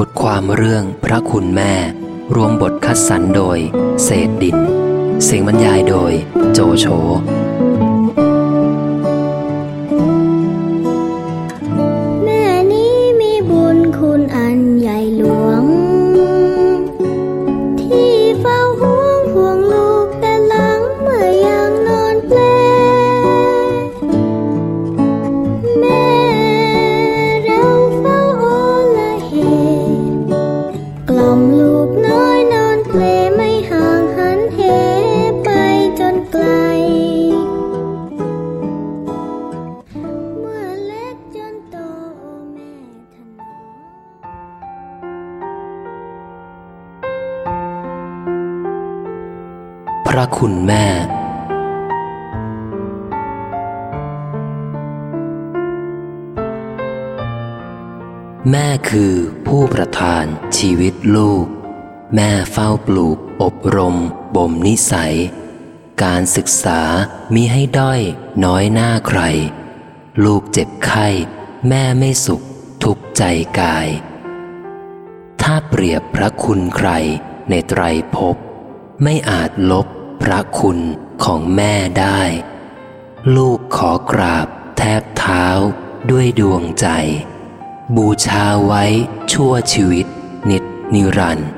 บทความเรื่องพระคุณแม่ รวมบทคัดสรรโดย เศษดิน เสียงบรรยายโดย โจโฉ ชีวิตลูก แม่เฝ้าปลูก อบรม บ่มนิสัย การศึกษามีให้ด้อย น้อยหน้าใคร ลูกเจ็บไข้ แม่ไม่สุข ทุกใจกาย ถ้าเปรียบพระคุณใครในไตรภพไม่อาจลบพระคุณของแม่ได้ ลูกขอกราบแทบเท้าด้วยดวงใจ บูชาไว้ชั่วชีวิต นิดนิรันดร์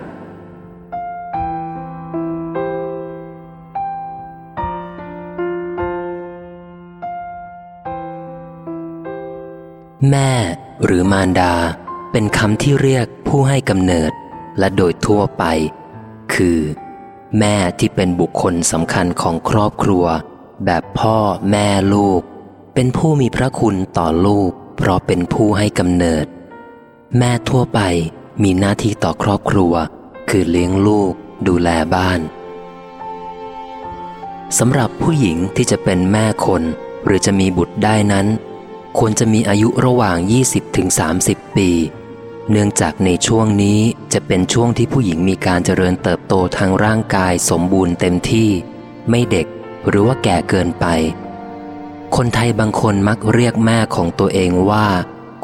แม่หรือมารดา เป็นคำที่เรียกผู้ให้กำเนิดและโดยทั่วไป คือ แม่ที่เป็นบุคคลสำคัญของครอบครัว แบบพ่อแม่ลูก เป็นผู้มีพระคุณต่อลูก เพราะเป็นผู้ให้กำเนิด แม่ทั่วไป มีหน้าที่ต่อครอบครัว คือเลี้ยงลูก ดูแลบ้านสำหรับผู้หญิงที่จะเป็นแม่คน หรือจะมีบุตรได้นั้น ควรจะมีอายุระหว่าง 20-30 ปี เนื่องจากในช่วงนี้จะเป็นช่วงที่ผู้หญิงมีการเจริญเติบโตทางร่างกายสมบูรณ์เต็มที่ ไม่เด็กหรือว่าแก่เกินไป คนไทยบางคนมักเรียกแม่ของตัวเองว่า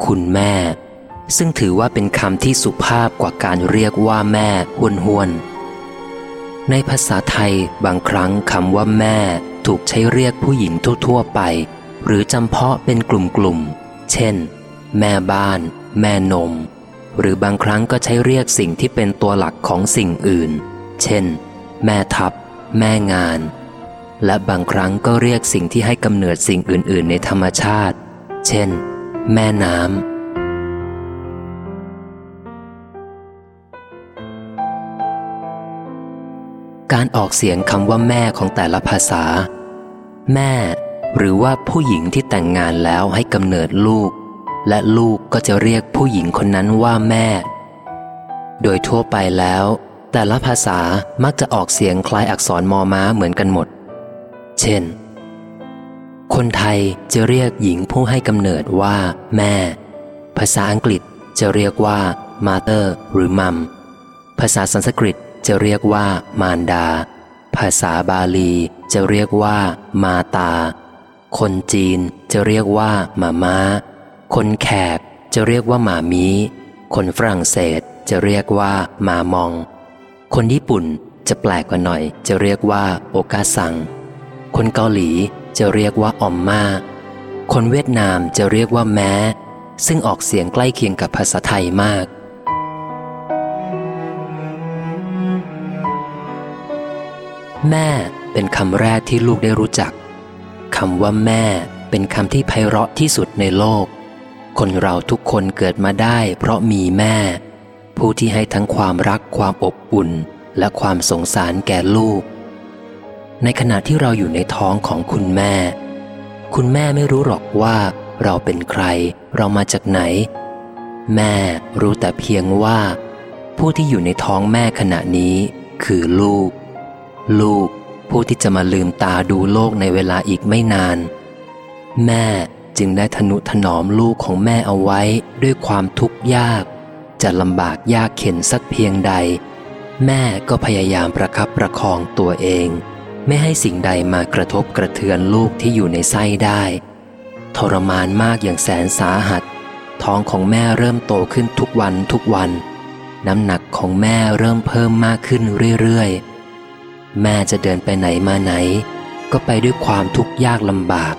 คุณแม่ ซึ่งถือว่าเป็นคำที่สุภาพกว่าการเรียกว่าแม่ห้วนห้วนในภาษาไทยบางครั้งคำว่าแม่ถูกใช้เรียกผู้หญิงทั่วๆไป หรือจำเพาะเป็นกลุ่มๆ เช่น แม่บ้าน แม่นม หรือบางครั้งก็ใช้เรียกสิ่งที่เป็นตัวหลักของสิ่งอื่น เช่น แม่ทัพ แม่งาน และบางครั้งก็เรียกสิ่งที่ให้กำเนิดสิ่งอื่น ๆ ในธรรมชาติ เช่น แม่น้ำ การออกเสียงคำว่าแม่ของแต่ละภาษา แม่ หรือว่าผู้หญิงที่แต่งงานแล้วให้กำเนิดลูก และลูกก็จะเรียกผู้หญิงคนนั้นว่าแม่ โดยทั่วไปแล้ว แต่ละภาษามักจะออกเสียงคล้ายอักษรมอม้าเหมือนกันหมด เช่น คนไทยจะเรียกหญิงผู้ให้กำเนิดว่า แม่ ภาษาอังกฤษจะเรียกว่า mother หรือมัมภาษาสันสกฤต จะเรียกว่ามารดา ภาษาบาลีจะเรียกว่ามาตา คนจีนจะเรียกว่ามาม้า คนแขกจะเรียกว่าหมามี คนฝรั่งเศสจะเรียกว่ามามอง คนญี่ปุ่นจะแปลกกว่าหน่อย จะเรียกว่าโอกาสัง คนเกาหลีจะเรียกว่าออมมาคนเวียดนามจะเรียกว่าแม้ ซึ่งออกเสียงใกล้เคียงกับภาษาไทยมาก แม่เป็นคำแรกที่ลูกได้รู้จักคำว่าแม่เป็นคำที่ไพเราะที่สุดในโลก คนเราทุกคนเกิดมาได้เพราะมีแม่ ผู้ที่ให้ทั้งความรักความอบอุ่นและความสงสารแก่ลูก ในขณะที่เราอยู่ในท้องของคุณแม่ คุณแม่ไม่รู้หรอกว่าเราเป็นใคร เรามาจากไหน แม่รู้แต่เพียงว่า ผู้ที่อยู่ในท้องแม่ขณะนี้คือลูก ลูกผู้ที่จะมาลืมตาดูโลกในเวลาอีกไม่นาน แม่จึงได้ทนุถนอมลูกของแม่เอาไว้ด้วยความทุกข์ยาก จะลำบากยากเข็นสักเพียงใด แม่ก็พยายามประคับประคองตัวเอง ไม่ให้สิ่งใดมากระทบกระเทือนลูกที่อยู่ในไส้ได้ ทรมานมากอย่างแสนสาหัส ท้องของแม่เริ่มโตขึ้นทุกวันทุกวัน น้ำหนักของแม่เริ่มเพิ่มมากขึ้นเรื่อยๆ แม่จะเดินไปไหนมาไหน ก็ไปด้วยความทุกข์ยากลำบาก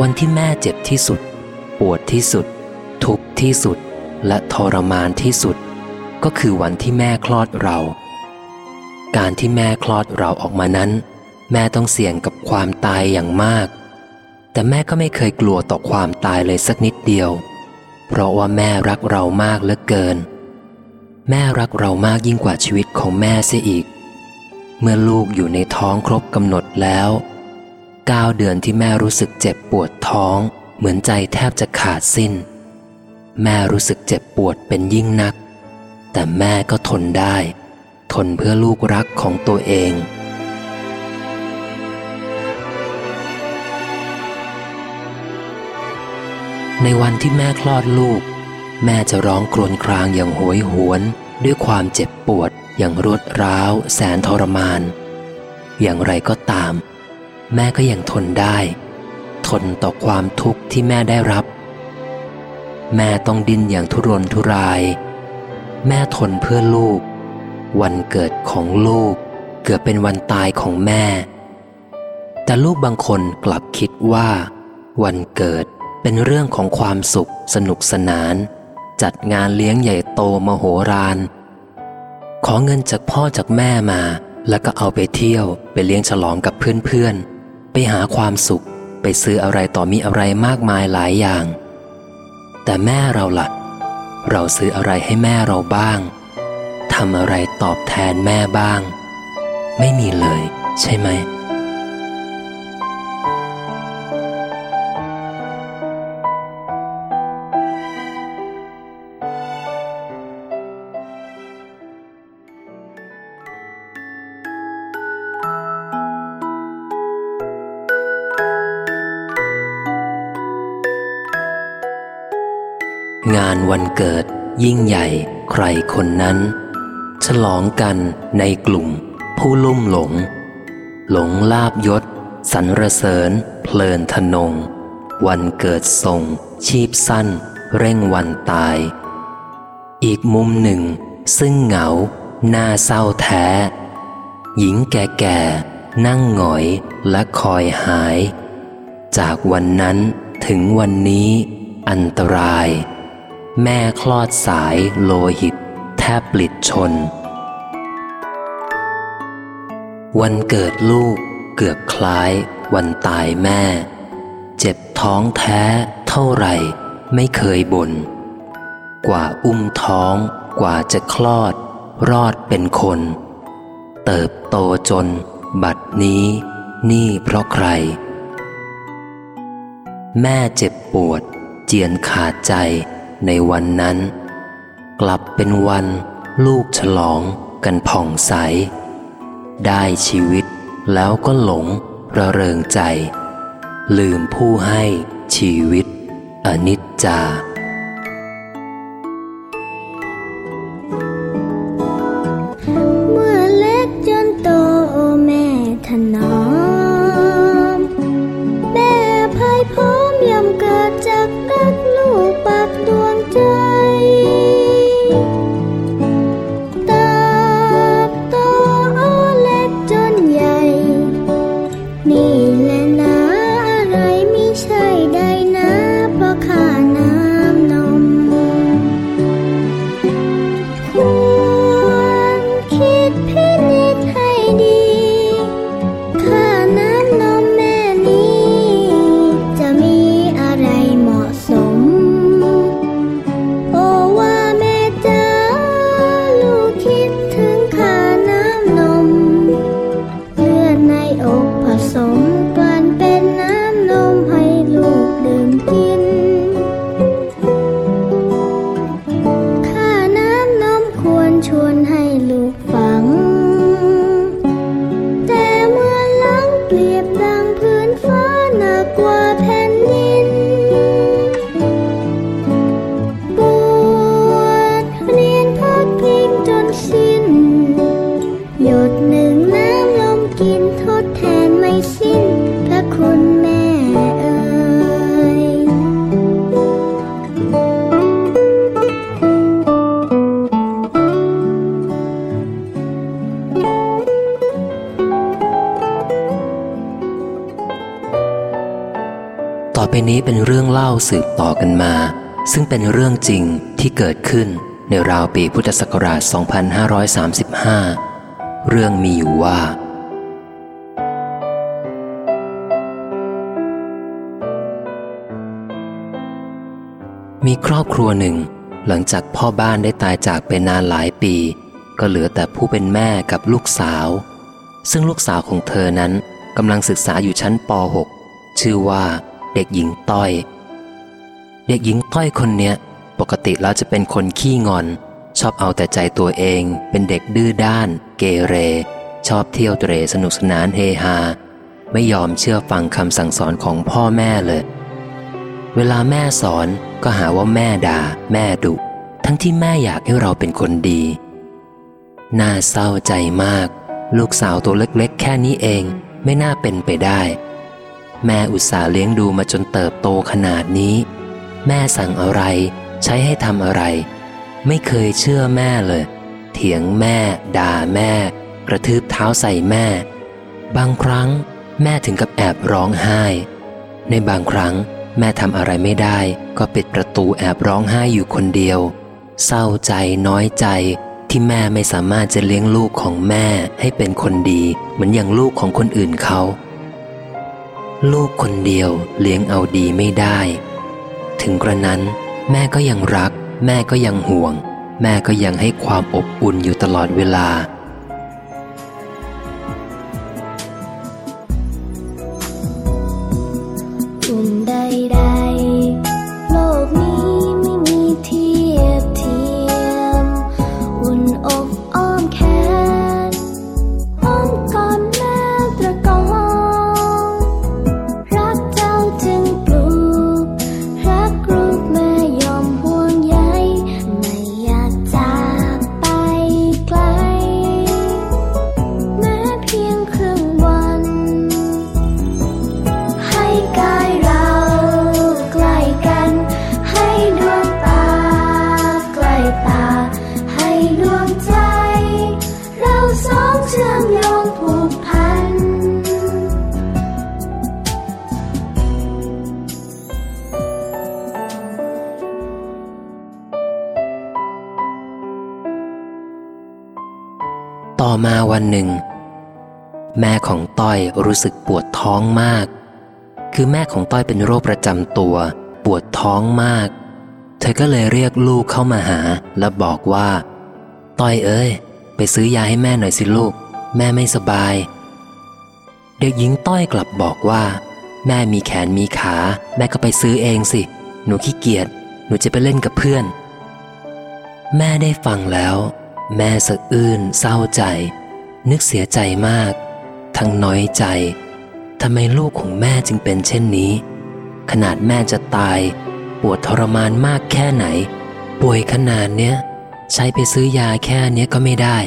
วันที่แม่เจ็บที่สุด ปวดที่สุด ทุกข์ที่สุด และทรมานที่สุด ก็คือวันที่แม่คลอดเรา การที่แม่คลอดเราออกมานั้น แม่ต้องเสี่ยงกับความตายอย่างมาก แต่แม่ก็ไม่เคยกลัวต่อความตายเลยสักนิดเดียว เพราะว่าแม่รักเรามากเหลือเกิน แม่รักเรามากยิ่งกว่าชีวิตของแม่เสียอีก เมื่อลูกอยู่ในท้องครบกำหนดแล้วก้าเดือนที่แม่รู้สึกเจ็บปวดท้อง เหมือนใจแทบจะขาดสิ้น แม่รู้สึกเจ็บปวดเป็นยิ่งนัก แต่แม่ก็ทนได้ ทนเพื่อลูกรักของตัวเอง ในวันที่แม่คลอดลูก แม่จะร้องกรนครางอย่างโหยหวน ด้วยความเจ็บปวด อย่างรวดร้าว แสนทรมาน อย่างไรก็ตาม แม่ก็ยังทนได้ ทนต่อความทุกข์ที่แม่ได้รับ แม่ต้องดิ้นอย่างทุรนทุราย แม่ทนเพื่อลูก วันเกิดของลูก เกือบเป็นวันตายของแม่ แต่ลูกบางคนกลับคิดว่า วันเกิดเป็นเรื่องของความสุขสนุกสนาน จัดงานเลี้ยงใหญ่โตมโหฬารขอเงินจากพ่อจากแม่มา แล้วก็เอาไปเที่ยวไปเลี้ยงฉลองกับเพื่อนๆ ไปหาความสุข ไปซื้ออะไรต่อมีอะไรมากมายหลายอย่าง แต่แม่เราละ่ะ เราซื้ออะไรให้แม่เราบ้างทำอะไรตอบแทนแม่บ้าง ไม่มีเลย ใช่ไหม วันเกิด ยิ่งใหญ่ใครคนนั้น ฉลองกันในกลุ่ม ผู้ลุ่มหลง หลงลาบยศสรรเสริญ เพลินทนง วันเกิดทรง ชีพสั้น เร่งวันตาย อีกมุมหนึ่ง ซึ่งเหงาหน้าเศร้าแท้ หญิงแก่ๆ นั่งหงอยและคอยหาย จากวันนั้นถึงวันนี้อันตราย แม่คลอดสายโลหิต แทบปลิดชน วันเกิดลูกเกือบคล้าย วันตายแม่ เจ็บท้องแท้เท่าไหร่ ไม่เคยบน่นกว่าอุ้มท้องกว่าจะคลอด รอดเป็นคน เติบโตจน บัดนี้ นี่เพราะใคร แม่เจ็บปวด เจียนขาดใจ ในวันนั้น กลับเป็นวันลูกฉลองกันผ่องใส ได้ชีวิตแล้วก็หลงระเริงใจ ลืมผู้ให้ชีวิต อนิจจา ซึ่งเป็นเรื่องจริงที่เกิดขึ้นในราวปีพุทธศักราช 2535 เรื่องมีอยู่ว่า มีครอบครัวหนึ่ง หลังจากพ่อบ้านได้ตายจากไปนานหลายปี ก็เหลือแต่ผู้เป็นแม่กับลูกสาว ซึ่งลูกสาวของเธอนั้นกำลังศึกษาอยู่ชั้นป .6 ชื่อว่าเด็กหญิงต้อย ด็กหญิงต้อยคนเนี้ยปกติแล้วจะเป็นคนขี้งอน ชอบเอาแต่ใจตัวเอง เป็นเด็กดื้อด้าน เกเร ชอบเที่ยวเตรสนุกสนานเฮฮา ไม่ยอมเชื่อฟังคำสั่งสอนของพ่อแม่เลย เวลาแม่สอนก็หาว่าแม่ด่า แม่ดุ ทั้งที่แม่อยากให้เราเป็นคนดี น่าเศร้าใจมาก ลูกสาวตัวเล็กๆ แค่นี้เองไม่น่าเป็นไปได้ แม่อุตส่าห์เลี้ยงดูมาจนเติบโตขนาดนี้ แม่สั่งอะไร ใช้ให้ทำอะไร ไม่เคยเชื่อแม่เลย เถียงแม่ ด่าแม่ กระทืบเท้าใส่แม่ บางครั้ง แม่ถึงกับแอบร้องไห้ ในบางครั้ง แม่ทำอะไรไม่ได้ ก็ปิดประตูแอบร้องไห้อยู่คนเดียว เศร้าใจน้อยใจที่แม่ไม่สามารถจะเลี้ยงลูกของแม่ให้เป็นคนดี เหมือนอย่างลูกของคนอื่นเขา ลูกคนเดียวเลี้ยงเอาดีไม่ได้ ถึงกระนั้น แม่ก็ยังรัก แม่ก็ยังห่วง แม่ก็ยังให้ความอบอุ่นอยู่ตลอดเวลา องต้อยรู้สึกปวดท้องมาก คือแม่ของต้อยเป็นโรคประจำตัว ปวดท้องมาก เธอก็เลยเรียกลูกเข้ามาหา แล้วบอกว่า ต้อยเอ้ย ไปซื้อยาให้แม่หน่อยสิลูก แม่ไม่สบาย เด็กหญิงต้อยกลับบอกว่า แม่มีแขนมีขา แม่ก็ไปซื้อเองสิ หนูขี้เกียจหนูจะไปเล่นกับเพื่อน แม่ได้ฟังแล้ว แม่สะอื้นเศร้าใจ นึกเสียใจมาก ทั้งน้อยใจทำไมลูกของแม่จึงเป็นเช่นนี้ ขนาดแม่จะตาย ปวดทรมานมากแค่ไหน ป่วยขนาดเนี้ย ใช้ไปซื้อยาแค่เนี้ยก็ไม่ได้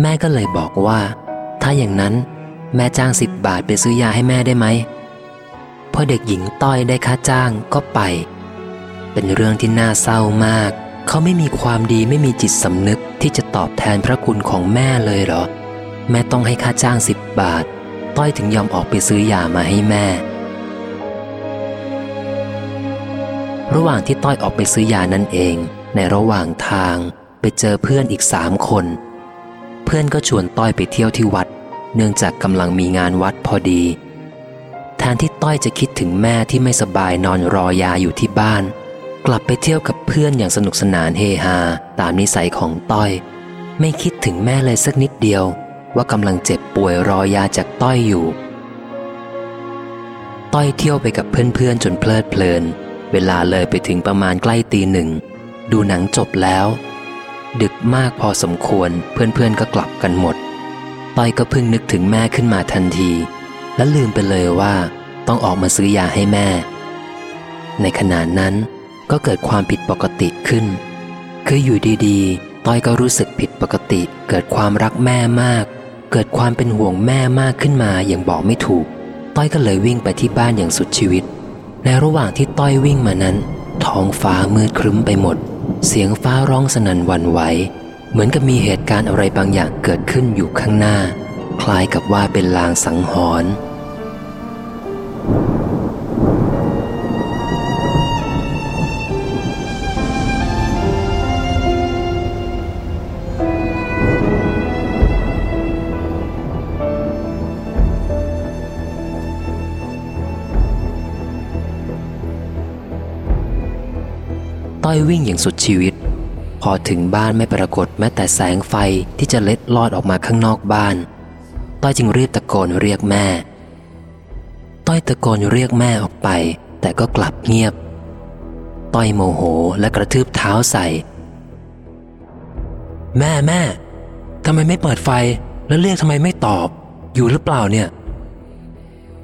แม่ก็เลยบอกว่า ถ้าอย่างนั้นแม่จ้างสิบบาทไปซื้อยาให้แม่ได้ไหมพอเด็กหญิงต้อยได้ค่าจ้างก็ไป เป็นเรื่องที่น่าเศร้ามาก เขาไม่มีความดีไม่มีจิตสำนึกที่จะตอบแทนพระคุณของแม่เลยเหรอ แม่ต้องให้ค่าจ้างสิบบาท ต้อยถึงยอมออกไปซื้อยามาให้แม่ ระหว่างที่ต้อยออกไปซื้อยานั่นเอง ในระหว่างทางไปเจอเพื่อนอีกสามคน เพื่อนก็ชวนต้อยไปเที่ยวที่วัด เนื่องจากกำลังมีงานวัดพอดี แทนที่ต้อยจะคิดถึงแม่ที่ไม่สบายนอนรอยาอยู่ที่บ้าน กลับไปเที่ยวกับเพื่อนอย่างสนุกสนานเฮฮาตามนิสัยของต้อย ไม่คิดถึงแม่เลยสักนิดเดียว ว่ากำลังเจ็บป่วยรอยาจากต้อยอยู่ ต้อยเที่ยวไปกับเพื่อนๆ จนเพลิดเพลิน เวลาเลยไปถึงประมาณใกล้ตีหนึ่ง ดูหนังจบแล้ว ดึกมากพอสมควรเพื่อนๆ ก็กลับกันหมด ต้อยก็เพิ่งนึกถึงแม่ขึ้นมาทันที และลืมไปเลยว่า ต้องออกมาซื้อยาให้แม่ ในขณะนั้นก็เกิดความผิดปกติขึ้น คืออยู่ดีๆ ต้อยก็รู้สึกผิดปกติเกิดความรักแม่มาก เกิดความเป็นห่วงแม่มากขึ้นมาอย่างบอกไม่ถูก ต้อยก็เลยวิ่งไปที่บ้านอย่างสุดชีวิต ในระหว่างที่ต้อยวิ่งมานั้น ท้องฟ้ามืดครึ้มไปหมด เสียงฟ้าร้องสนั่นวันไหว เหมือนกับมีเหตุการณ์อะไรบางอย่างเกิดขึ้นอยู่ข้างหน้า คล้ายกับว่าเป็นลางสังหรณ์ วิ่งอย่างสุดชีวิต พอถึงบ้านไม่ปรากฏแม้แต่แสงไฟที่จะเล็ดลอดออกมาข้างนอกบ้าน ต้อยจึงรีบตะโกนเรียกแม่ ต้อยตะโกนเรียกแม่ออกไป แต่ก็กลับเงียบ ต้อยโมโหและกระทืบเท้าใส่ แม่แม่ทำไมไม่เปิดไฟแล้วเรียกทำไมไม่ตอบ อยู่หรือเปล่าเนี่ย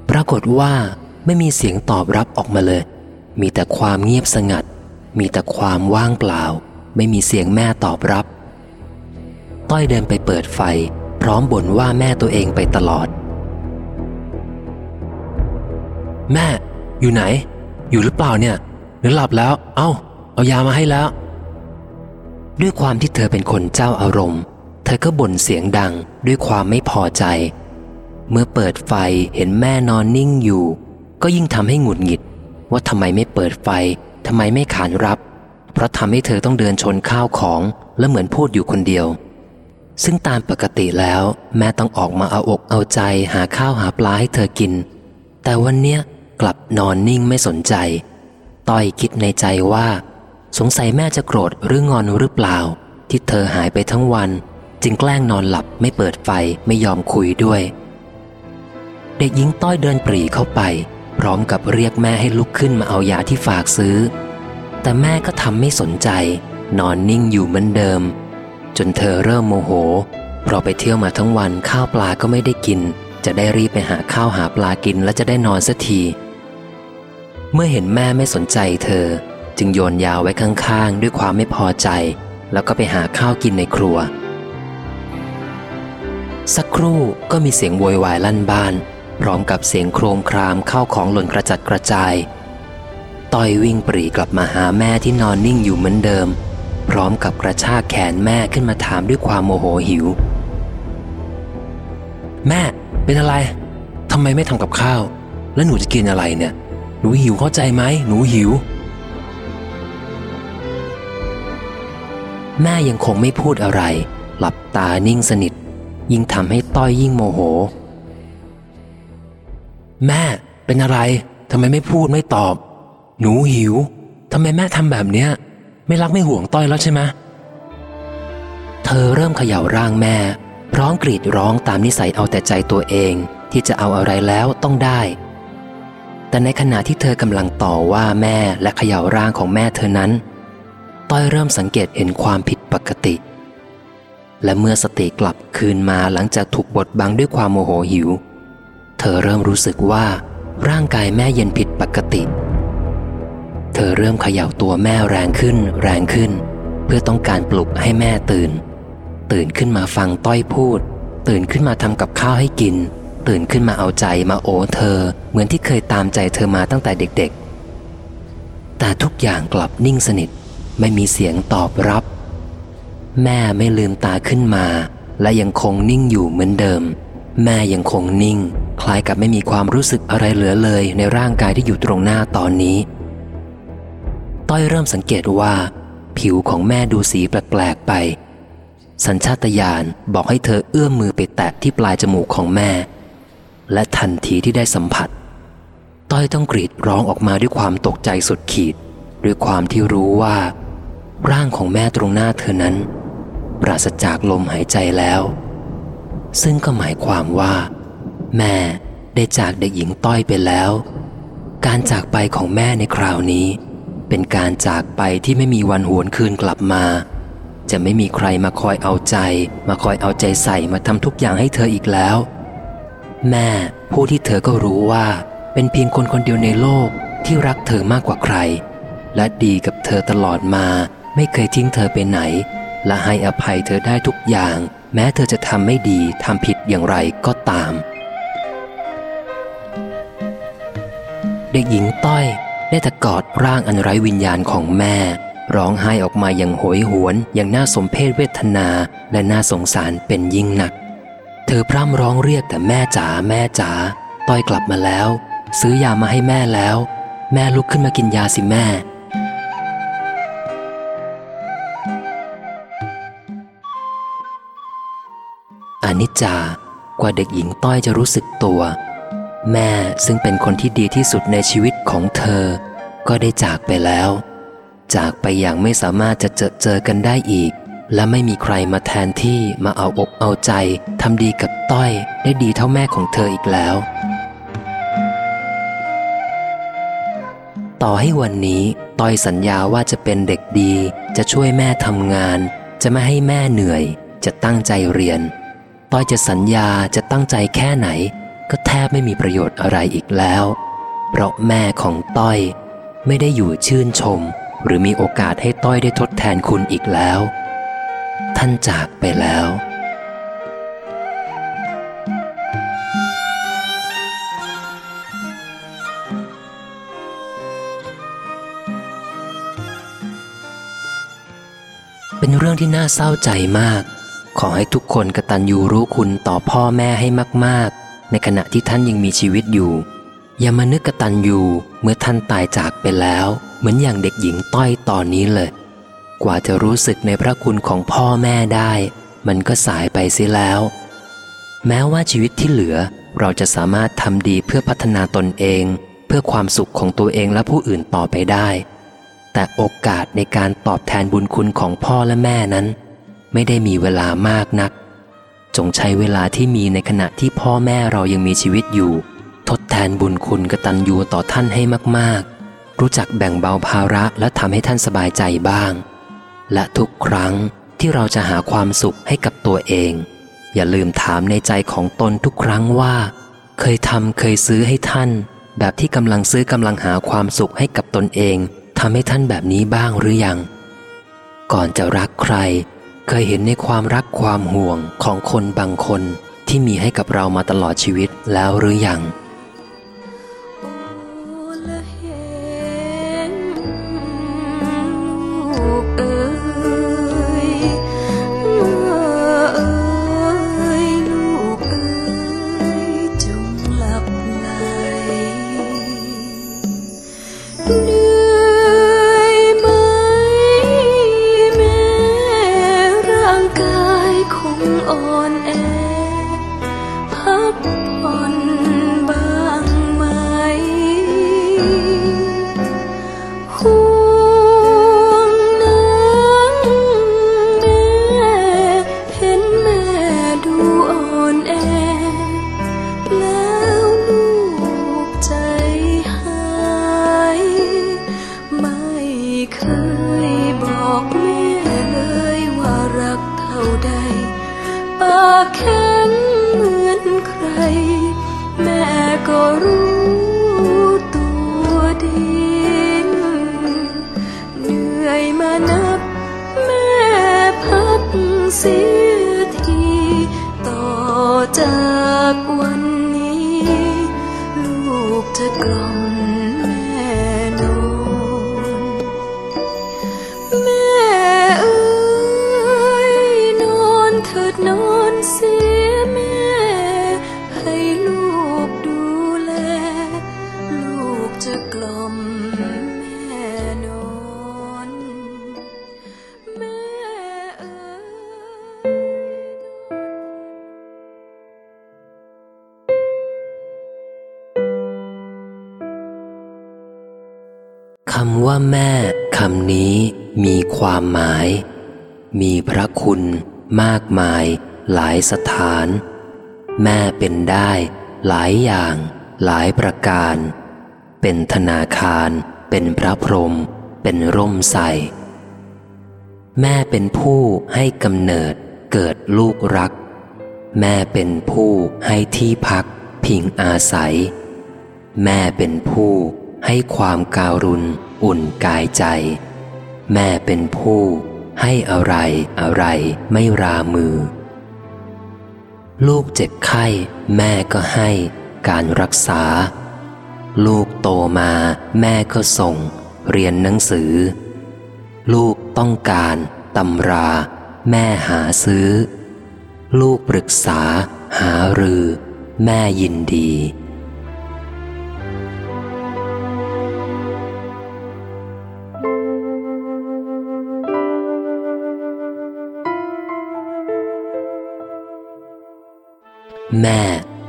ปรากฏว่าไม่มีเสียงตอบรับออกมาเลย มีแต่ความเงียบสงัด มีแต่ความว่างเปล่า ไม่มีเสียงแม่ตอบรับ ต้อยเดินไปเปิดไฟ พร้อมบ่นว่าแม่ตัวเองไปตลอด แม่ อยู่ไหน อยู่หรือเปล่าเนี่ย หรือหลับแล้ว เอา้า เอายามาให้แล้ว ด้วยความที่เธอเป็นคนเจ้าอารมณ์ เธอก็บ่นเสียงดังด้วยความไม่พอใจ เมื่อเปิดไฟเห็นแม่นอนนิ่งอยู่ ก็ยิ่งทำให้หงุดหงิด ว่าทำไมไม่เปิดไฟ ทำไมไม่ขานรับ เพราะทำให้เธอต้องเดินชนข้าวของและเหมือนพูดอยู่คนเดียว ซึ่งตามปกติแล้ว แม่ต้องออกมาเอาอกเอาใจหาข้าวหาปลาให้เธอกิน แต่วันเนี้ยกลับนอนนิ่งไม่สนใจ ต้อยคิดในใจว่า สงสัยแม่จะโกรธหรืองอนหรือเปล่า ที่เธอหายไปทั้งวัน จึงแกล้งนอนหลับไม่เปิดไฟไม่ยอมคุยด้วย เด็กหญิงต้อยเดินปรีเข้าไป พร้อมกับเรียกแม่ให้ลุกขึ้นมาเอายาที่ฝากซื้อ แต่แม่ก็ทำไม่สนใจ นอนนิ่งอยู่เหมือนเดิม จนเธอเริ่มโมโห เพราะไปเที่ยวมาทั้งวันข้าวปลาก็ไม่ได้กิน จะได้รีบไปหาข้าวหาปลากินและจะได้นอนสักที เมื่อเห็นแม่ไม่สนใจเธอ จึงโยนยาไว้ข้างๆ ด้วยความไม่พอใจ แล้วก็ไปหาข้าวกินในครัว สักครู่ก็มีเสียงโวยวายลั่นบ้าน พร้อมกับเสียงโครมครามเข้าของหล่นกระจัดกระจาย ต้อยวิ่งปรีกลับมาหาแม่ที่นอนนิ่งอยู่เหมือนเดิม พร้อมกับกระชากแขนแม่ขึ้นมาถามด้วยความโมโหหิว แม่เป็นอะไรทำไมไม่ทำกับข้าว แล้วหนูจะกินอะไรเนี่ย หนูหิวเข้าใจไหมหนูหิว แม่ยังคงไม่พูดอะไร หลับตานิ่งสนิท ยิ่งทำให้ต้อยยิ่งโมโห แม่เป็นอะไรทำไมไม่พูดไม่ตอบ หนูหิวทำไมแม่ทำแบบเนี้ย ไม่รักไม่ห่วงต้อยแล้วใช่ไหมเธอเริ่มเขย่าร่างแม่ พร้อมกรีดร้องตามนิสัยเอาแต่ใจตัวเอง ที่จะเอาอะไรแล้วต้องได้ แต่ในขณะที่เธอกำลังต่อว่าแม่และเขย่าร่างของแม่เธอนั้น ต้อยเริ่มสังเกตเห็นความผิดปกติ และเมื่อสติกลับคืนมาหลังจากถูกบดบังด้วยความโมโหหิว ธอเริ่มรู้สึกว่า ร่างกายแม่เย็นผิดปกติ เธอเริ่มเขย่าตัวแม่แรงขึ้นแรงขึ้น เพื่อต้องการปลุกให้แม่ตื่น ตื่นขึ้นมาฟังต้อยพูด ตื่นขึ้นมาทำกับข้าวให้กิน ตื่นขึ้นมาเอาใจมาโอเธอ เหมือนที่เคยตามใจเธอมาตั้งแต่เด็กๆ แต่ทุกอย่างกลับนิ่งสนิท ไม่มีเสียงตอบรับ แม่ไม่ลืมตาขึ้นมา และยังคงนิ่งอยู่เหมือนเดิม แม่ยังคงนิ่ง คล้ายกับไม่มีความรู้สึกอะไรเหลือเลยในร่างกายที่อยู่ตรงหน้าตอนนี้ ต้อยเริ่มสังเกตว่า ผิวของแม่ดูสีแปลกๆไป สัญชาตญาณบอกให้เธอเอื้อมมือไปแตะที่ปลายจมูกของแม่ และทันทีที่ได้สัมผัส ต้อยต้องกรีดร้องออกมาด้วยความตกใจสุดขีด ด้วยความที่รู้ว่า ร่างของแม่ตรงหน้าเธอนั้น ปราศจากลมหายใจแล้ว ซึ่งก็หมายความว่า แม่ได้จากเด็กหญิงต้อยไปแล้ว การจากไปของแม่ในคราวนี้ เป็นการจากไปที่ไม่มีวันหวนคืนกลับมา จะไม่มีใครมาคอยเอาใจ มาคอยเอาใจใส่มาทำทุกอย่างให้เธออีกแล้ว แม่ผู้ที่เธอก็รู้ว่า เป็นเพียงคนคนเดียวในโลกที่รักเธอมากกว่าใคร และดีกับเธอตลอดมา ไม่เคยทิ้งเธอไปไหน และให้อภัยเธอได้ทุกอย่าง แม้เธอจะทำไม่ดีทำผิดอย่างไรก็ตาม เด็กหญิงต้อยได้ตะกอดร่างอันไร้วิญญาณของแม่ ร้องไห้ออกมาอย่างโหยหวนอย่างน่าสมเพชเวทนาและน่าสงสารเป็นยิ่งหนัก เธอพร่ำร้องเรียกแต่แม่จ๋าแม่จ๋าต้อยกลับมาแล้ว ซื้อยามาให้แม่แล้ว แม่ลุกขึ้นมากินยาสิแม่ นิจจากว่าเด็กหญิงต้อยจะรู้สึกตัว แม่ซึ่งเป็นคนที่ดีที่สุดในชีวิตของเธอ ก็ได้จากไปแล้ว จากไปอย่างไม่สามารถจะเจอเจอกันได้อีก และไม่มีใครมาแทนที่มาเอาอกเอาใจทำดีกับต้อยได้ดีเท่าแม่ของเธออีกแล้ว ต่อให้วันนี้ต้อยสัญญาว่าจะเป็นเด็กดี จะช่วยแม่ทำงาน จะไม่ให้แม่เหนื่อย จะตั้งใจเรียน ต้อยจะสัญญาจะตั้งใจแค่ไหน ก็แทบไม่มีประโยชน์อะไรอีกแล้ว เพราะแม่ของต้อยไม่ได้อยู่ชื่นชม หรือมีโอกาสให้ต้อยได้ทดแทนคุณอีกแล้ว ท่านจากไปแล้วเป็นเรื่องที่น่าเศร้าใจมาก ขอให้ทุกคนกตัญญูรู้คุณต่อพ่อแม่ให้มาก ๆ ในขณะที่ท่านยังมีชีวิตอยู่ อย่ามานึกกตัญญูเมื่อท่านตายจากไปแล้ว เหมือนอย่างเด็กหญิงต้อยตอนนี้เลย กว่าจะรู้สึกในพระคุณของพ่อแม่ได้ มันก็สายไปเสียแล้ว แม้ว่าชีวิตที่เหลือเราจะสามารถทำดีเพื่อพัฒนาตนเอง เพื่อความสุขของตัวเองและผู้อื่นต่อไปได้ แต่โอกาสในการตอบแทนบุญคุณของพ่อและแม่นั้น ไม่ได้มีเวลามากนัก จงใช้เวลาที่มีในขณะที่พ่อแม่เรายังมีชีวิตอยู่ ทดแทนบุญคุณกตัญญูต่อท่านให้มาก ๆ รู้จักแบ่งเบาภาระและทำให้ท่านสบายใจบ้าง และทุกครั้งที่เราจะหาความสุขให้กับตัวเอง อย่าลืมถามในใจของตนทุกครั้งว่า เคยทำเคยซื้อให้ท่าน แบบที่กำลังซื้อกำลังหาความสุขให้กับตนเองทำให้ท่านแบบนี้บ้างหรือยัง ก่อนจะรักใคร เคยเห็นในความรักความห่วงของคนบางคนที่มีให้กับเรามาตลอดชีวิตแล้วหรือยัง ก หลายสถาน แม่เป็นได้ หลายอย่าง หลายประการ เป็นธนาคาร เป็นพระพรหมเป็นร่มใสแม่เป็นผู้ให้กำเนิดเกิดลูกรัก แม่เป็นผู้ให้ที่พัก พิงอาศัย แม่เป็นผู้ให้ความการุณอุ่นกายใจ แม่เป็นผู้ให้อะไรอะไรไม่รามือ ลูกเจ็บไข้ แม่ก็ให้การรักษา ลูกโตมาแม่ก็ส่ง เรียนหนังสือ ลูกต้องการตำรา แม่หาซื้อ ลูกปรึกษา หารือ แม่ยินดี แม่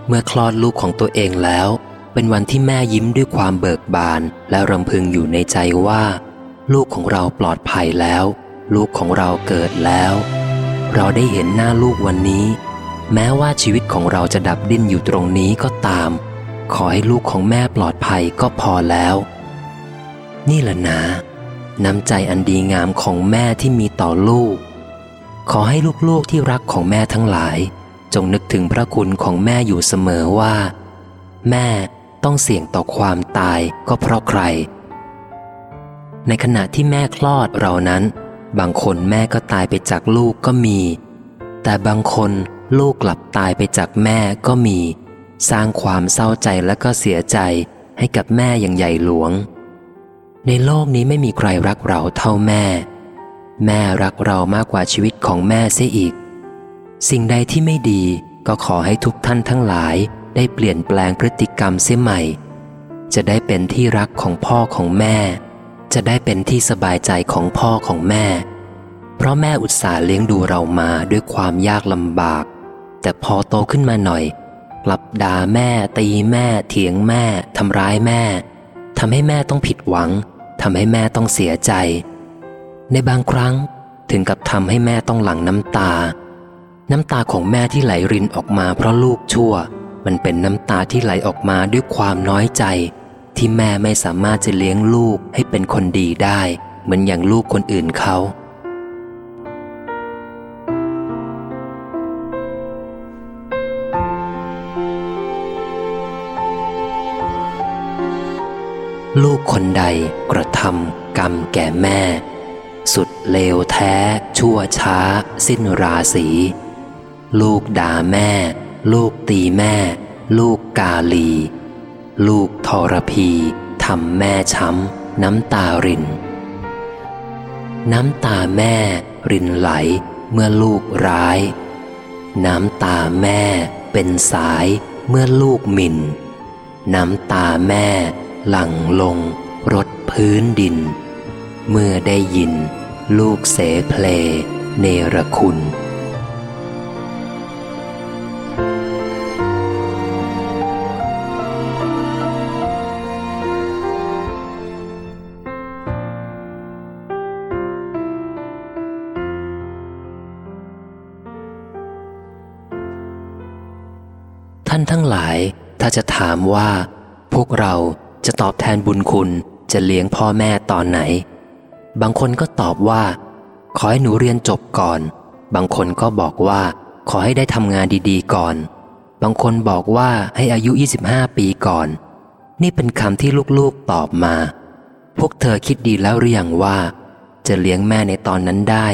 เมื่อคลอดลูกของตัวเองแล้ว เป็นวันที่แม่ยิ้มด้วยความเบิกบาน และรำพึงอยู่ในใจว่า ลูกของเราปลอดภัยแล้ว ลูกของเราเกิดแล้ว เราได้เห็นหน้าลูกวันนี้ แม้ว่าชีวิตของเราจะดับดิ้นอยู่ตรงนี้ก็ตาม ขอให้ลูกของแม่ปลอดภัยก็พอแล้ว นี่แหละนะ น้ำใจอันดีงามของแม่ที่มีต่อลูก ขอให้ลูกๆที่รักของแม่ทั้งหลาย จงนึกถึงพระคุณของแม่อยู่เสมอว่า แม่ต้องเสี่ยงต่อความตายก็เพราะใคร ในขณะที่แม่คลอดเรานั้น บางคนแม่ก็ตายไปจากลูกก็มี แต่บางคนลูกกลับตายไปจากแม่ก็มี สร้างความเศร้าใจและก็เสียใจให้กับแม่อย่างใหญ่หลวง ในโลกนี้ไม่มีใครรักเราเท่าแม่ แม่รักเรามากกว่าชีวิตของแม่เสียอีก สิ่งใดที่ไม่ดีก็ขอให้ทุกท่านทั้งหลายได้เปลี่ยนแปลงพฤติกรรมเสียใหม่ จะได้เป็นที่รักของพ่อของแม่ จะได้เป็นที่สบายใจของพ่อของแม่ เพราะแม่อุตส่าห์เลี้ยงดูเรามาด้วยความยากลำบาก แต่พอโตขึ้นมาหน่อยกลับด่าแม่ ตีแม่ เถียงแม่ทำร้ายแม่ทำให้แม่ต้องผิดหวังทำให้แม่ต้องเสียใจ ในบางครั้งถึงกับทำให้แม่ต้องหลั่งน้ำตา น้ำตาของแม่ที่ไหลรินออกมาเพราะลูกชั่ว มันเป็นน้ำตาที่ไหลออกมาด้วยความน้อยใจ ที่แม่ไม่สามารถจะเลี้ยงลูกให้เป็นคนดีได้ เหมือนอย่างลูกคนอื่นเขาลูกคนใดกระทำกรรมแก่แม่ สุดเลวแท้ ชั่วช้า สิ้นราศี ลูกด่าแม่ ลูกตีแม่ ลูกกาลี ลูกทรพีทำแม่ช้ำ น้ำตาริน น้ำตาแม่ รินไหลเมื่อลูกร้าย น้ำตาแม่เป็นสายเมื่อลูกหมิน่น น้ำตาแม่หลั่งลงรถพื้นดิน เมื่อได้ยิน ลูกเสเพลเนรคุณ จะถามว่า พวกเราจะตอบแทนบุญคุณจะเลี้ยงพ่อแม่ตอนไหน บางคนก็ตอบว่า ขอให้หนูเรียนจบก่อน บางคนก็บอกว่า ขอให้ได้ทำงานดีๆ ก่อน บางคนบอกว่าให้อายุ 25 ปีก่อน นี่เป็นคำที่ลูกๆตอบมา พวกเธอคิดดีแล้วหรือยังว่า จะเลี้ยงแม่ในตอนนั้นได้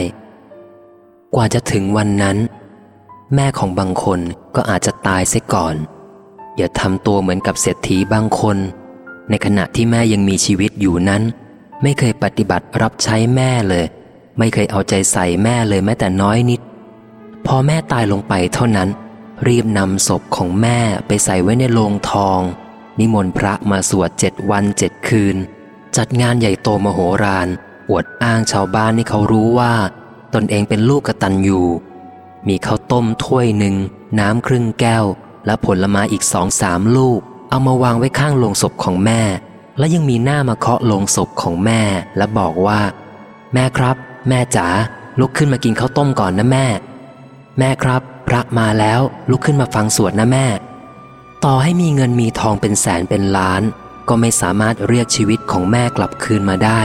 กว่าจะถึงวันนั้น แม่ของบางคนก็อาจจะตายเสียก่อน อย่าทำตัวเหมือนกับเศรษฐีบางคน ในขณะที่แม่ยังมีชีวิตอยู่นั้น ไม่เคยปฏิบัติรับใช้แม่เลย ไม่เคยเอาใจใส่แม่เลยแม้แต่น้อยนิด พอแม่ตายลงไปเท่านั้น รีบนำศพของแม่ไปใส่ไว้ในโลงทอง นิมนต์พระมาสวดเจ็ดวันเจ็ดคืน จัดงานใหญ่โตมโหฬารอวดอ้างชาวบ้านให้เขารู้ว่า ตนเองเป็นลูกกตัญญูมีข้าวต้มถ้วยหนึ่งน้ำครึ่งแก้ว และผลไม้อีกสองสามลูก เอามาวางไว้ข้างโลงศพของแม่ และยังมีหน้ามาเคาะโลงศพของแม่ และบอกว่า แม่ครับ แม่จ๋าลุกขึ้นมากินข้าวต้มก่อนนะแม่ แม่ครับ พระมาแล้วลุกขึ้นมาฟังสวดนะแม่ ต่อให้มีเงินมีทองเป็นแสนเป็นล้าน ก็ไม่สามารถเรียกชีวิตของแม่กลับคืนมาได้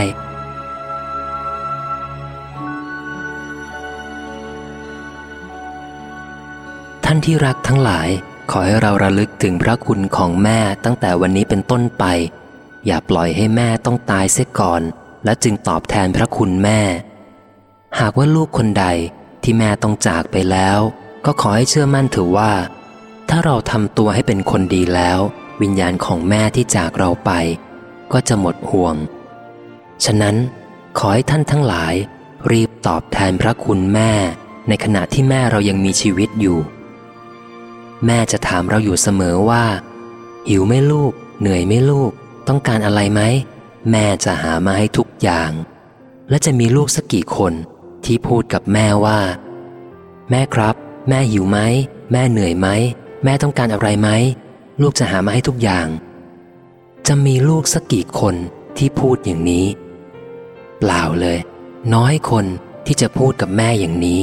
ท่านที่รักทั้งหลาย ขอให้เราระลึกถึงพระคุณของแม่ตั้งแต่วันนี้เป็นต้นไป อย่าปล่อยให้แม่ต้องตายเสียก่อน และจึงตอบแทนพระคุณแม่ หากว่าลูกคนใดที่แม่ต้องจากไปแล้ว ก็ขอให้เชื่อมั่นถือว่า ถ้าเราทำตัวให้เป็นคนดีแล้ว วิญญาณของแม่ที่จากเราไป ก็จะหมดห่วง ฉะนั้น ขอให้ท่านทั้งหลาย รีบตอบแทนพระคุณแม่ ในขณะที่แม่เรายังมีชีวิตอยู่ แม่จะถามเราอยู่เสมอว่า หิวไหมลูก เหนื่อยไหมลูก ต้องการอะไรไหม แม่จะหามาให้ทุกอย่าง และจะมีลูกสักกี่คนที่พูดกับแม่ว่า แม่ครับ แม่หิวไหม แม่เหนื่อยไหม แม่ต้องการอะไรไหม ลูกจะหามาให้ทุกอย่าง จะมีลูกสักกี่คนที่พูดอย่างนี้ เปล่าเลย น้อยคนที่จะพูดกับแม่อย่างนี้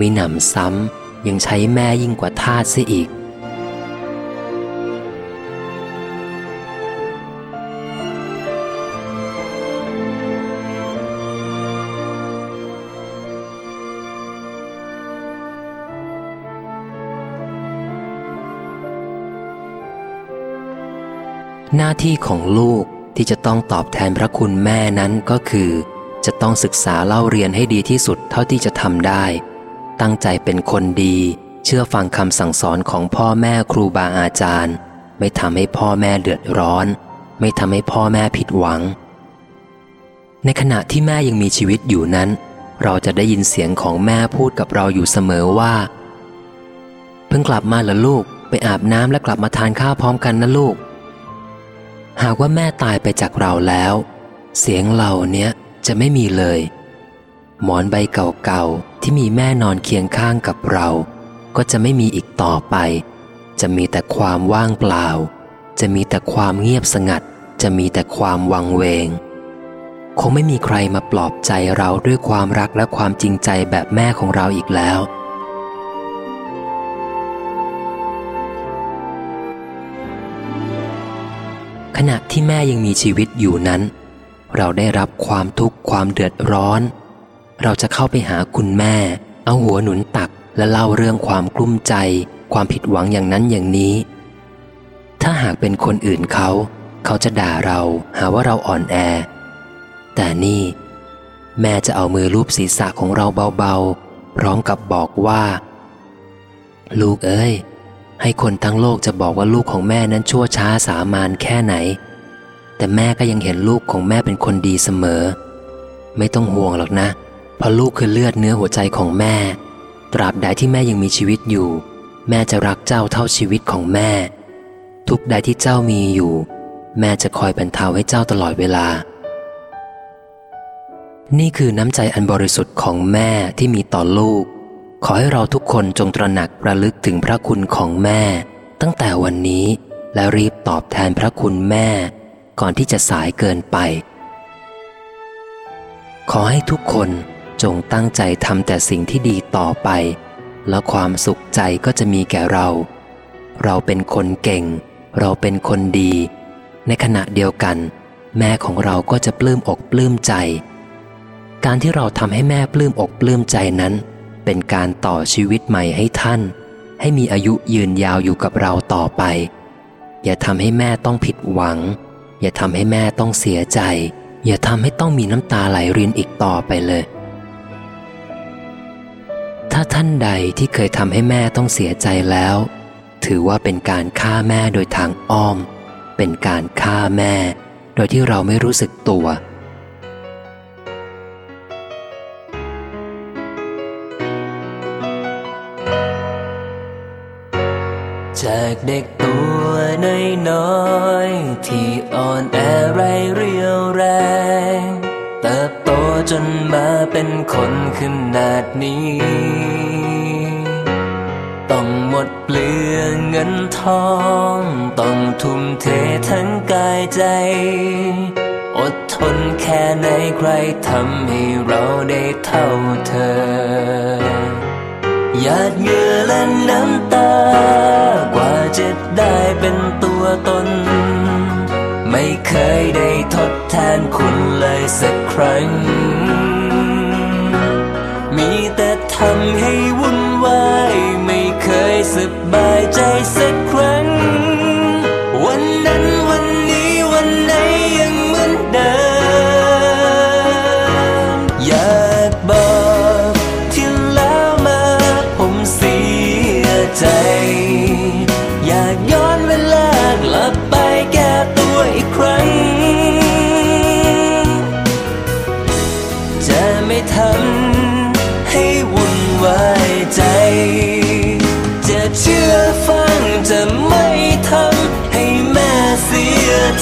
มีหนำซ้ำ ยังใช้แม่ยิ่งกว่าทาสเสียอีก หน้าที่ของลูกที่จะต้องตอบแทนพระคุณแม่นั้นก็คือ จะต้องศึกษาเล่าเรียนให้ดีที่สุดเท่าที่จะทำได้ ตั้งใจเป็นคนดี เชื่อฟังคำสั่งสอนของพ่อแม่ครูบาอาจารย์ ไม่ทำให้พ่อแม่เดือดร้อน ไม่ทำให้พ่อแม่ผิดหวัง ในขณะที่แม่ยังมีชีวิตอยู่นั้น เราจะได้ยินเสียงของแม่พูดกับเราอยู่เสมอว่า เพิ่งกลับมาเหรอลูก ไปอาบน้ำและกลับมาทานข้าวพร้อมกันนะลูก หากว่าแม่ตายไปจากเราแล้ว เสียงเหล่าเนี้ยจะไม่มีเลย หมอนใบเก่าๆ ที่มีแม่นอนเคียงข้างกับเรา ก็จะไม่มีอีกต่อไป จะมีแต่ความว่างเปล่า จะมีแต่ความเงียบสงัด จะมีแต่ความวังเวง คงไม่มีใครมาปลอบใจเราด้วยความรักและความจริงใจแบบแม่ของเราอีกแล้วขณะที่แม่ยังมีชีวิตอยู่นั้น เราได้รับความทุกข์ความเดือดร้อน เราจะเข้าไปหาคุณแม่ เอาหัวหนุนตักและเล่าเรื่องความกลุ้มใจ ความผิดหวังอย่างนั้นอย่างนี้ ถ้าหากเป็นคนอื่นเขา เขาจะด่าเราหาว่าเราอ่อนแอ แต่นี่ แม่จะเอามือลูบศีรษะของเราเบาๆ พร้อมกับบอกว่า ลูกเอ้ย ให้คนทั้งโลกจะบอกว่าลูกของแม่นั้นชั่วช้าสามานแค่ไหน แต่แม่ก็ยังเห็นลูกของแม่เป็นคนดีเสมอ ไม่ต้องห่วงหรอกนะเพราะลูกคือเลือดเนื้อหัวใจของแม่ ตราบใดที่แม่ยังมีชีวิตอยู่ แม่จะรักเจ้าเท่าชีวิตของแม่ ทุกใดที่เจ้ามีอยู่ แม่จะคอยบรรเทาให้เจ้าตลอดเวลา นี่คือน้ำใจอันบริสุทธิ์ของแม่ที่มีต่อลูก ขอให้เราทุกคนจงตระหนักระลึกถึงพระคุณของแม่ ตั้งแต่วันนี้และรีบตอบแทนพระคุณแม่ ก่อนที่จะสายเกินไป ขอให้ทุกคน จงตั้งใจทำแต่สิ่งที่ดีต่อไป แล้วความสุขใจก็จะมีแก่เรา เราเป็นคนเก่ง เราเป็นคนดี ในขณะเดียวกัน แม่ของเราก็จะปลื้มอกปลื้มใจ การที่เราทำให้แม่ปลื้มอกปลื้มใจนั้น เป็นการต่อชีวิตใหม่ให้ท่าน ให้มีอายุยืนยาวอยู่กับเราต่อไป อย่าทำให้แม่ต้องผิดหวัง อย่าทำให้แม่ต้องเสียใจ อย่าทำให้ต้องมีน้ำตาไหลรินอีกต่อไปเลย ถ้าท่านใดที่เคยทำให้แม่ต้องเสียใจแล้ว ถือว่าเป็นการฆ่าแม่โดยทางอ้อม เป็นการฆ่าแม่ โดยที่เราไม่รู้สึกตัว จากเด็กตัวน้อยๆที่อ่อนแอไรเรียวแรง บโตจนมาเป็นคนขนาดนี้ ต้องหมดเปลืองเงินทอง ต้องทุ่มเททั้งกายใจ อดทนแค่ไหนใครทำให้เราได้เท่าเธอ หยาดเหงื่อและน้ำตา กว่าจะได้เป็นตัวตน เคยได้ทดแทนคุณเลยสักครั้ง มีแต่ทำให้วุ่นวาย ไม่เคยสบายใจสักครั้ง วันนั้นวันนี้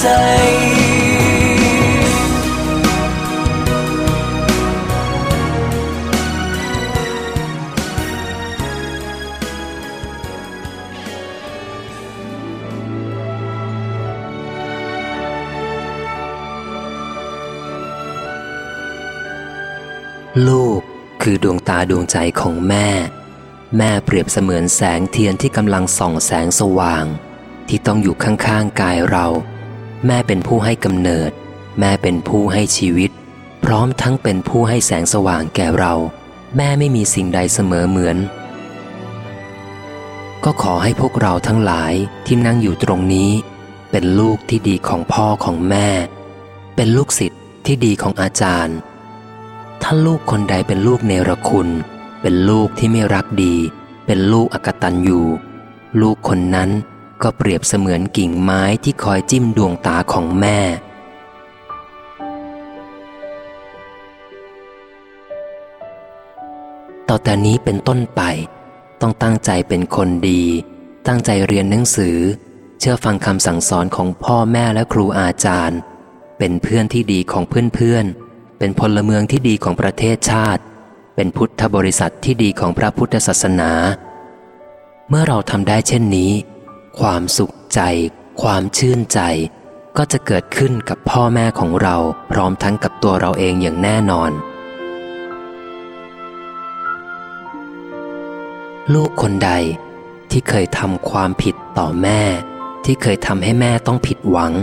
ใจลูกคือดวงตาดวงใจของแม่ แม่เปรียบเสมือนแสงเทียนที่กำลังส่องแสงสว่าง ที่ต้องอยู่ข้างๆกายเรา แม่เป็นผู้ให้กำเนิด แม่เป็นผู้ให้ชีวิต พร้อมทั้งเป็นผู้ให้แสงสว่างแก่เรา แม่ไม่มีสิ่งใดเสมอเหมือน ก็ขอให้พวกเราทั้งหลายที่นั่งอยู่ตรงนี้ เป็นลูกที่ดีของพ่อของแม่ เป็นลูกศิษย์ที่ดีของอาจารย์ ถ้าลูกคนใดเป็นลูกเนรคุณ เป็นลูกที่ไม่รักดี เป็นลูกอกตันอยู่ลูกคนนั้น ก็เปรียบเสมือนกิ่งไม้ที่คอยจิ้มดวงตาของแม่ ต่อแต่นี้เป็นต้นไป ต้องตั้งใจเป็นคนดี ตั้งใจเรียนหนังสือ เชื่อฟังคำสั่งสอนของพ่อแม่และครูอาจารย์ เป็นเพื่อนที่ดีของเพื่อนๆ เป็นพลเมืองที่ดีของประเทศชาติ เป็นพุทธบริษัทที่ดีของพระพุทธศาสนา เมื่อเราทำได้เช่นนี้ ความสุขใจ ความชื่นใจ ก็จะเกิดขึ้นกับพ่อแม่ของเราพร้อมทั้งกับตัวเราเองอย่างแน่นอน ลูกคนใดที่เคยทำความผิดต่อแม่ ที่เคยทำให้แม่ต้องผิดหวัง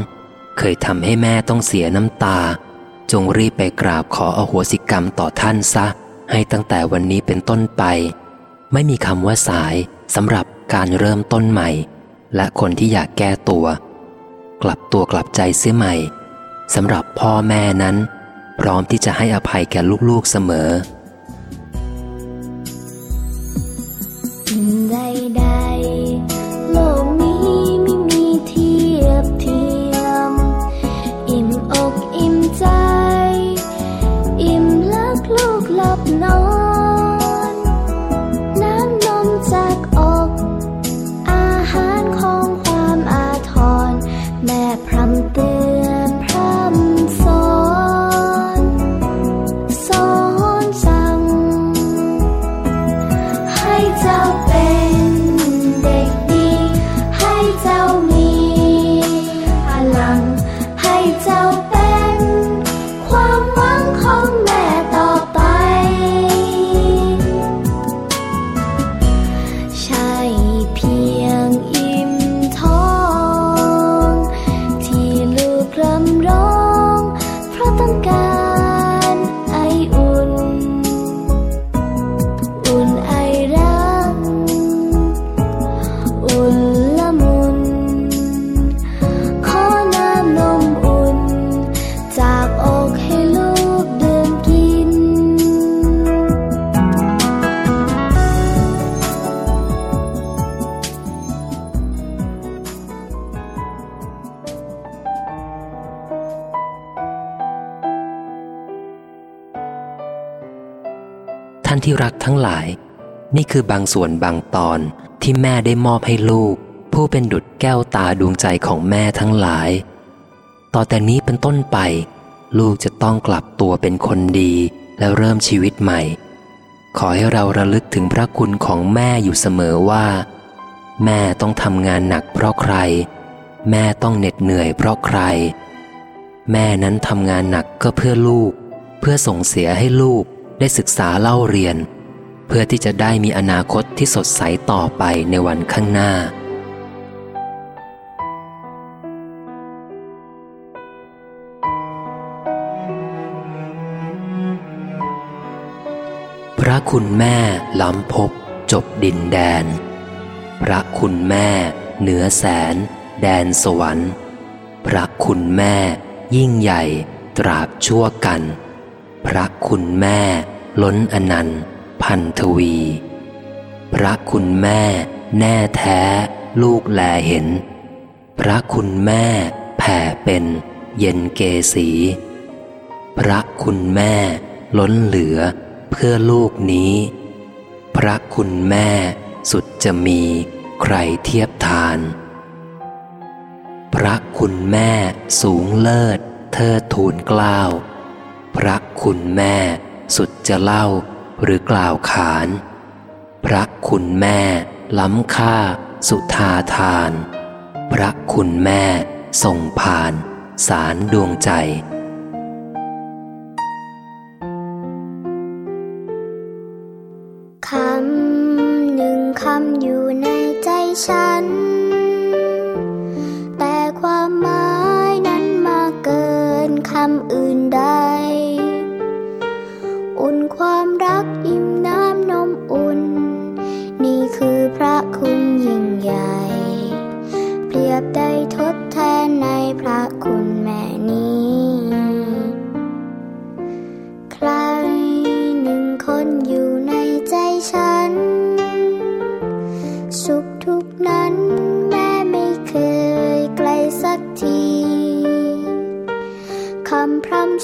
เคยทำให้แม่ต้องเสียน้ำตา จงรีบไปกราบขออโหสิกรรมต่อท่านซะ ให้ตั้งแต่วันนี้เป็นต้นไป ไม่มีคำว่าสายสำหรับการเริ่มต้นใหม่ และคนที่อยากแก้ตัว กลับตัวกลับใจเสียใหม่สำหรับพ่อแม่นั้น พร้อมที่จะให้อภัยแก่ลูกๆเสมอานที่รักทั้งหลาย นี่คือบางส่วนบางตอนที่แม่ได้มอบให้ลูก ผู้เป็นดุจแก้วตาดวงใจของแม่ทั้งหลาย ต่อแต่นี้เป็นต้นไป ลูกจะต้องกลับตัวเป็นคนดีและเริ่มชีวิตใหม่ ขอให้เราระลึกถึงพระคุณของแม่อยู่เสมอว่า แม่ต้องทำงานหนักเพราะใคร แม่ต้องเหน็ดเหนื่อยเพราะใคร แม่นั้นทำงานหนักก็เพื่อลูก เพื่อส่งเสียให้ลูก ได้ศึกษาเล่าเรียน เพื่อที่จะได้มีอนาคตที่สดใสต่อไปในวันข้างหน้า พระคุณแม่ล้ำพบจบดินแดน พระคุณแม่เหนือแสน แดนสวรรค์ พระคุณแม่ยิ่งใหญ่ตราบชั่วกัน พระคุณแม่ ล้นอนันต์ พันทวี พระคุณแม่ แน่แท้ ลูกแลเห็น พระคุณแม่ แผ่เป็น เย็นเกสี พระคุณแม่ ล้นเหลือ เพื่อลูกนี้ พระคุณแม่ สุดจะมี ใครเทียบทาน พระคุณแม่สูงเลิศเทิดทูนกล้าว พระคุณแม่สุดจะเล่าหรือกล่าวขาน พระคุณแม่ล้ำค่าสุธาทาน พระคุณแม่ส่งผ่าน สารดวงใจ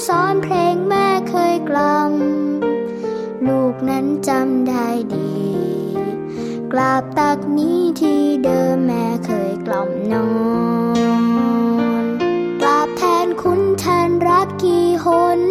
สอนเพลงแม่เคยกล่อม ลูกนั้นจำได้ดี กราบตักนี้ที่เดิมแม่เคยกล่อมนอนกราบแทนคุณแทนรักกี่หน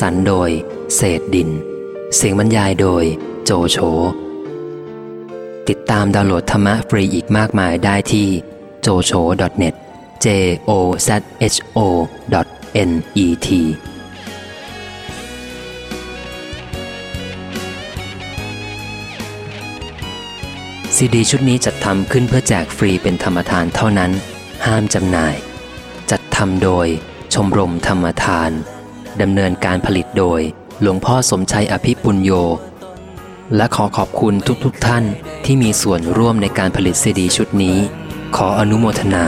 สรรโดย เศษดิน เสียงบรรยายโดย โจโฉติดตามดาวน์โหลดธรรมะฟรีอีกมากมายได้ที่ jocho.net j o z h o net ซีดีชุดนี้จัดทำขึ้นเพื่อแจกฟรีเป็นธรรมทานเท่านั้น ห้ามจำหน่าย จัดทำโดยชมรมธรรมทาน ดำเนินการผลิตโดย หลวงพ่อสมชัยอภิปุญโย และขอขอบคุณทุกๆทท่านที่มีส่วนร่วมในการผลิตซีดีชุดนี้ ขออนุโมทนา